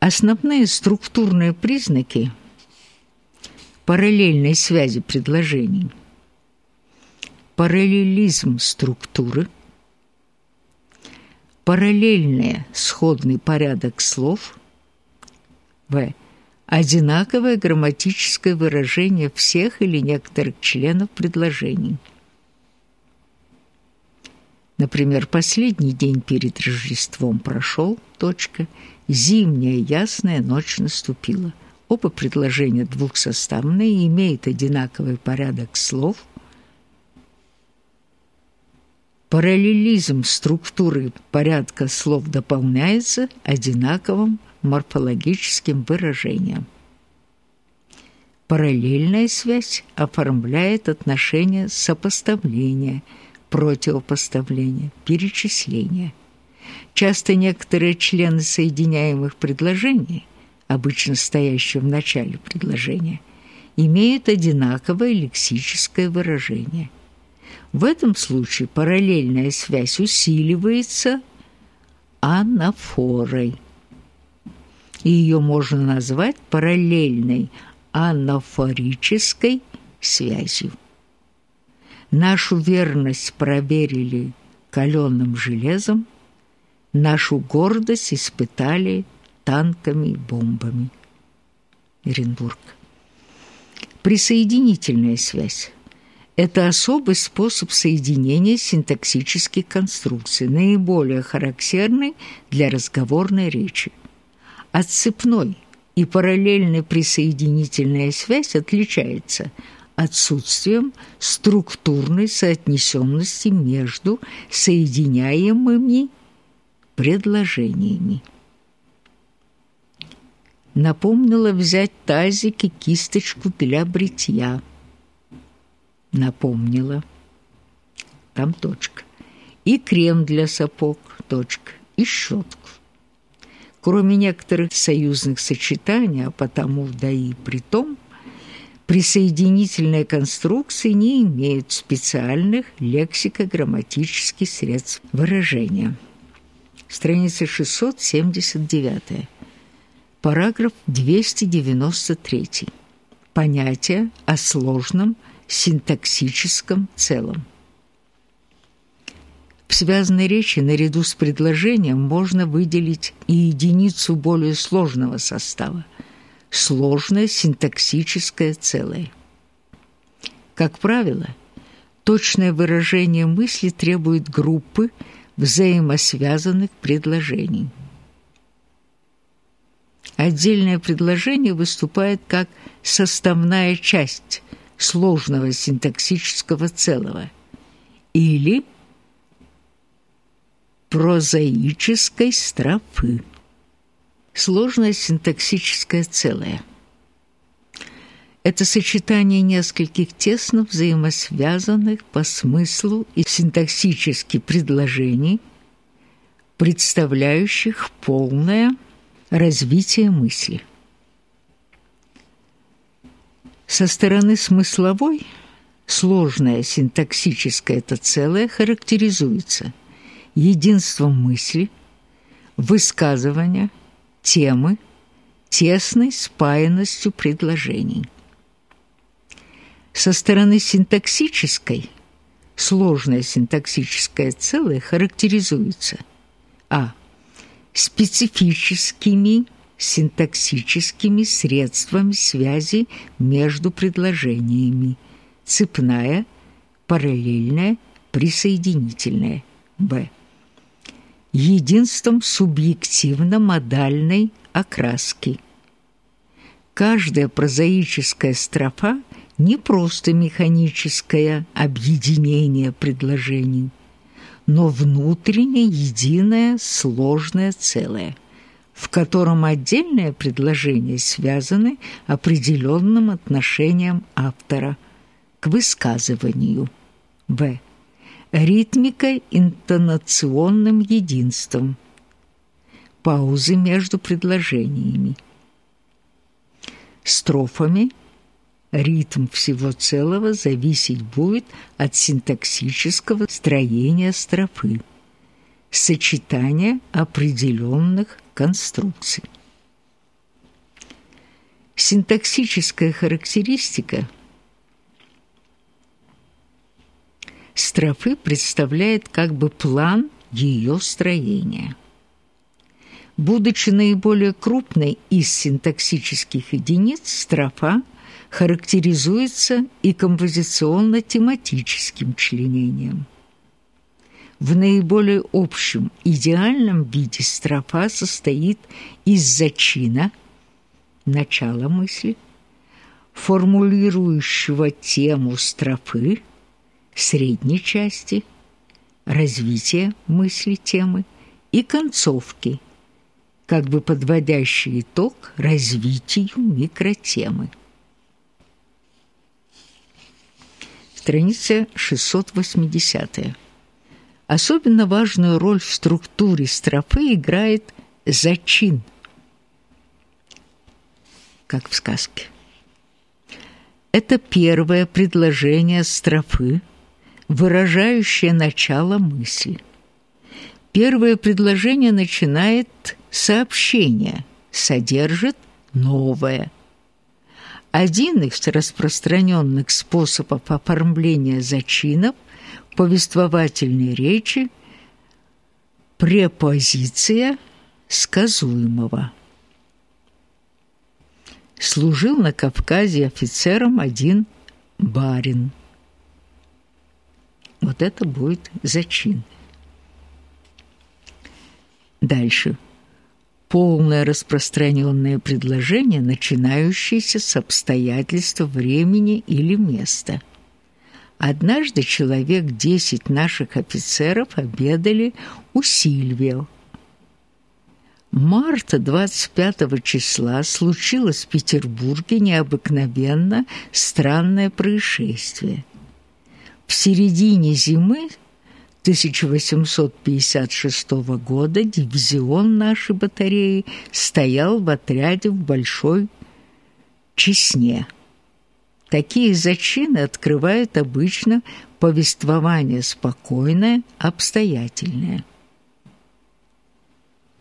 Основные структурные признаки параллельной связи предложений. Параллелизм структуры, параллельный сходный порядок слов, в. Одинаковое грамматическое выражение всех или некоторых членов предложений. Например, последний день перед Рождеством прошел, точка, зимняя ясная ночь наступила. Оба предложения двухсоставные, имеют одинаковый порядок слов. Параллелизм структуры порядка слов дополняется одинаковым морфологическим выражением. Параллельная связь оформляет отношение сопоставления – противопоставления, перечисления. Часто некоторые члены соединяемых предложений, обычно стоящие в начале предложения, имеют одинаковое лексическое выражение. В этом случае параллельная связь усиливается анафорой. И ее можно назвать параллельной анафорической связью. Нашу верность проверили каленым железом, нашу гордость испытали танками и бомбами. Оренбург. Присоединительная связь – это особый способ соединения синтаксических конструкций, наиболее характерный для разговорной речи. Отцепной и параллельной присоединительная связь отличается – отсутствием структурной соотнесенности между соединяемыми предложениями. Напомнила взять тазик и кисточку для бритья. Напомнила. Там точка. И крем для сапог, точка. И щетку. Кроме некоторых союзных сочетаний, а потому да и при том – присоединительные конструкции не имеют специальных лексико-грамматических средств выражения. Страница 679. Параграф 293. Понятие о сложном синтаксическом целом. В связанной речи наряду с предложением можно выделить и единицу более сложного состава – сложное синтаксическое целое. Как правило, точное выражение мысли требует группы взаимосвязанных предложений. Отдельное предложение выступает как составная часть сложного синтаксического целого или прозаической строфы сложное синтаксическое целое. Это сочетание нескольких тесно взаимосвязанных по смыслу и синтаксически предложений, представляющих полное развитие мысли. Со стороны смысловой сложное синтаксическое это целое характеризуется единством мысли, высказывания – темы тесной спаянностью предложений. Со стороны синтаксической сложное синтаксическое целое характеризуется а. специфическими синтаксическими средствами связи между предложениями, цепная, параллельная, присоединительная, б единством субъективно-модальной окраски. Каждая прозаическая строфа не просто механическое объединение предложений, но внутренне единое сложное целое, в котором отдельные предложения связаны определенным отношением автора к высказыванию. В ритмикой, интонационным единством, паузы между предложениями, строфами. Ритм всего целого зависеть будет от синтаксического строения строфы, сочетания определенных конструкций. Синтаксическая характеристика строфы представляет как бы план ее строения. Будучи наиболее крупной из синтаксических единиц, строфа характеризуется и композиционно-тематическим членением. В наиболее общем идеальном виде строфа состоит из зачина – начала мысли, формулирующего тему строфы, средней части, развития мысли темы и концовки, как бы подводящий итог развитию микротемы. Страница 680. Особенно важную роль в структуре строфы играет зачин – как в сказке. Это первое предложение строфы, выражающее начало мысли. Первое предложение начинает сообщение, содержит новое. Один из распространенных способов оформления зачинов повествовательной речи – препозиция сказуемого служил на Кавказе офицером один барин. Вот это будет зачин. Дальше. Полное распространенное предложение, начинающееся с обстоятельства времени или места. Однажды человек десять наших офицеров обедали у Сильвио марта 25 числа случилось в Петербурге необыкновенно странное происшествие. В середине зимы 1856 года дивизион нашей батареи стоял в отряде в Большой Чесне. Такие зачины открывают обычно повествование спокойное, обстоятельное –